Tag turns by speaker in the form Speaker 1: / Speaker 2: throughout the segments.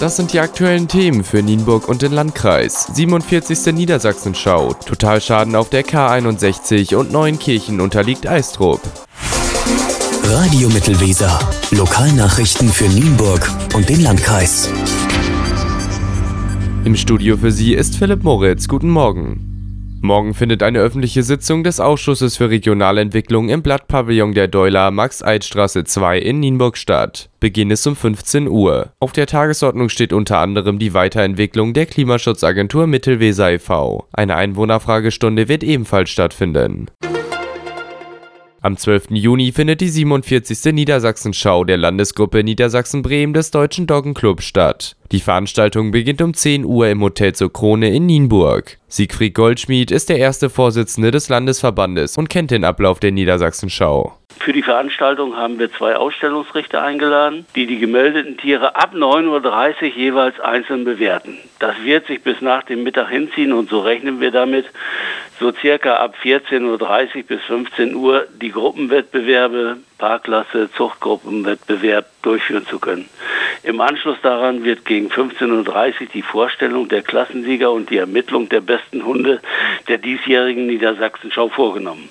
Speaker 1: Das sind die aktuellen Themen für Nienburg und den Landkreis. 47. Niedersachsenschau. Totalschaden auf der K61 und Neuenkirchen unterliegt Eistrup.
Speaker 2: Radio Mittelweser. Lokalnachrichten für Nienburg und den Landkreis.
Speaker 1: Im Studio für Sie ist Philipp Moritz. Guten Morgen. Morgen findet eine öffentliche Sitzung des Ausschusses für Regionalentwicklung im Blattpavillon der Deuler Max-Eid-Straße 2 in Nienburg statt. Beginn ist um 15 Uhr. Auf der Tagesordnung steht unter anderem die Weiterentwicklung der Klimaschutzagentur Mittelweser e.V. Eine Einwohnerfragestunde wird ebenfalls stattfinden. Am 12. Juni findet die 47. Niedersachsen-Schau der Landesgruppe Niedersachsen-Bremen des Deutschen Doggenclub statt. Die Veranstaltung beginnt um 10 Uhr im Hotel zur Krone in Nienburg. Siegfried Goldschmied ist der erste Vorsitzende des Landesverbandes und kennt den Ablauf der Niedersachsen-Schau
Speaker 3: für die Veranstaltung haben wir zwei Ausstellungsrichter eingeladen, die die gemeldeten Tiere ab 9.30 Uhr jeweils einzeln bewerten. Das wird sich bis nach dem Mittag hinziehen und so rechnen wir damit, so circa ab 14.30 Uhr bis 15 Uhr die Gruppenwettbewerbe, Paarklasse, Zuchtgruppenwettbewerb durchführen zu können. Im Anschluss daran wird gegen 15.30 Uhr die Vorstellung der Klassensieger und die Ermittlung der besten Hunde der diesjährigen Niedersachsenschau vorgenommen.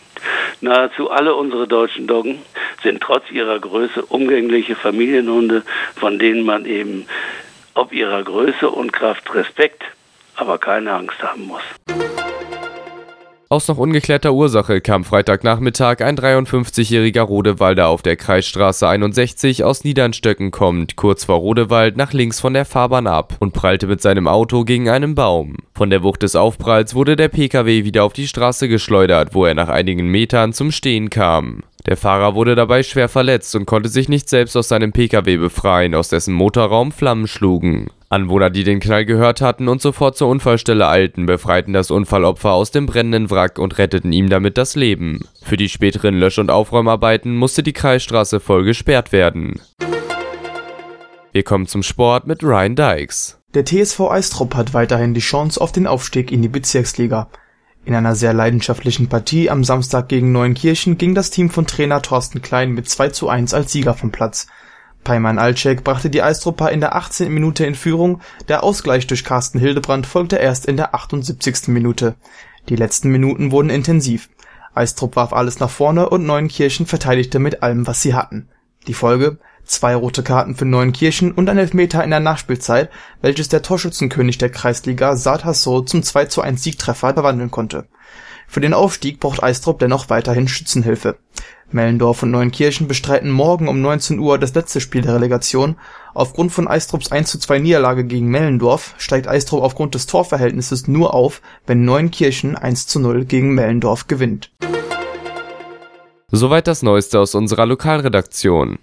Speaker 3: Nahezu alle unsere deutschen Doggen sind trotz ihrer Größe umgängliche Familienhunde, von denen man eben ob ihrer Größe und Kraft Respekt, aber keine Angst haben muss.
Speaker 1: Aus noch ungeklärter Ursache kam Freitagnachmittag ein 53-jähriger Rodewalder auf der Kreisstraße 61 aus Niedernstöcken kommend, kurz vor Rodewald, nach links von der Fahrbahn ab und prallte mit seinem Auto gegen einen Baum. Von der Wucht des Aufpralls wurde der Pkw wieder auf die Straße geschleudert, wo er nach einigen Metern zum Stehen kam. Der Fahrer wurde dabei schwer verletzt und konnte sich nicht selbst aus seinem Pkw befreien, aus dessen Motorraum Flammen schlugen. Anwohner, die den Knall gehört hatten und sofort zur Unfallstelle eilten, befreiten das Unfallopfer aus dem brennenden Wrack und retteten ihm damit das Leben. Für die späteren Lösch- und Aufräumarbeiten musste die Kreisstraße voll gesperrt werden. Wir kommen zum Sport mit Ryan Dykes.
Speaker 4: Der TSV Eistrup hat weiterhin die Chance auf den Aufstieg in die Bezirksliga. In einer sehr leidenschaftlichen Partie am Samstag gegen Neunkirchen ging das Team von Trainer Thorsten Klein mit 2 zu 1 als Sieger vom Platz. Peyman Altschek brachte die Eistrupper in der 18. Minute in Führung, der Ausgleich durch Carsten Hildebrandt folgte erst in der 78. Minute. Die letzten Minuten wurden intensiv. Eistrupp warf alles nach vorne und Neunkirchen verteidigte mit allem, was sie hatten. Die Folge zwei rote Karten für Neunkirchen und ein Elfmeter in der Nachspielzeit, welches der Torschützenkönig der Kreisliga Saad Hasso zum 1 Siegtreffer verwandeln konnte. Für den Aufstieg braucht Eistrup dennoch weiterhin Schützenhilfe. Mellendorf und Neunkirchen bestreiten morgen um 19 Uhr das letzte Spiel der Relegation. Aufgrund von Eistrups 1 zu 2 Niederlage gegen Mellendorf steigt Eistrup aufgrund des Torverhältnisses nur auf, wenn Neunkirchen 0 gegen Mellendorf gewinnt.
Speaker 1: Soweit das Neueste aus unserer Lokalredaktion.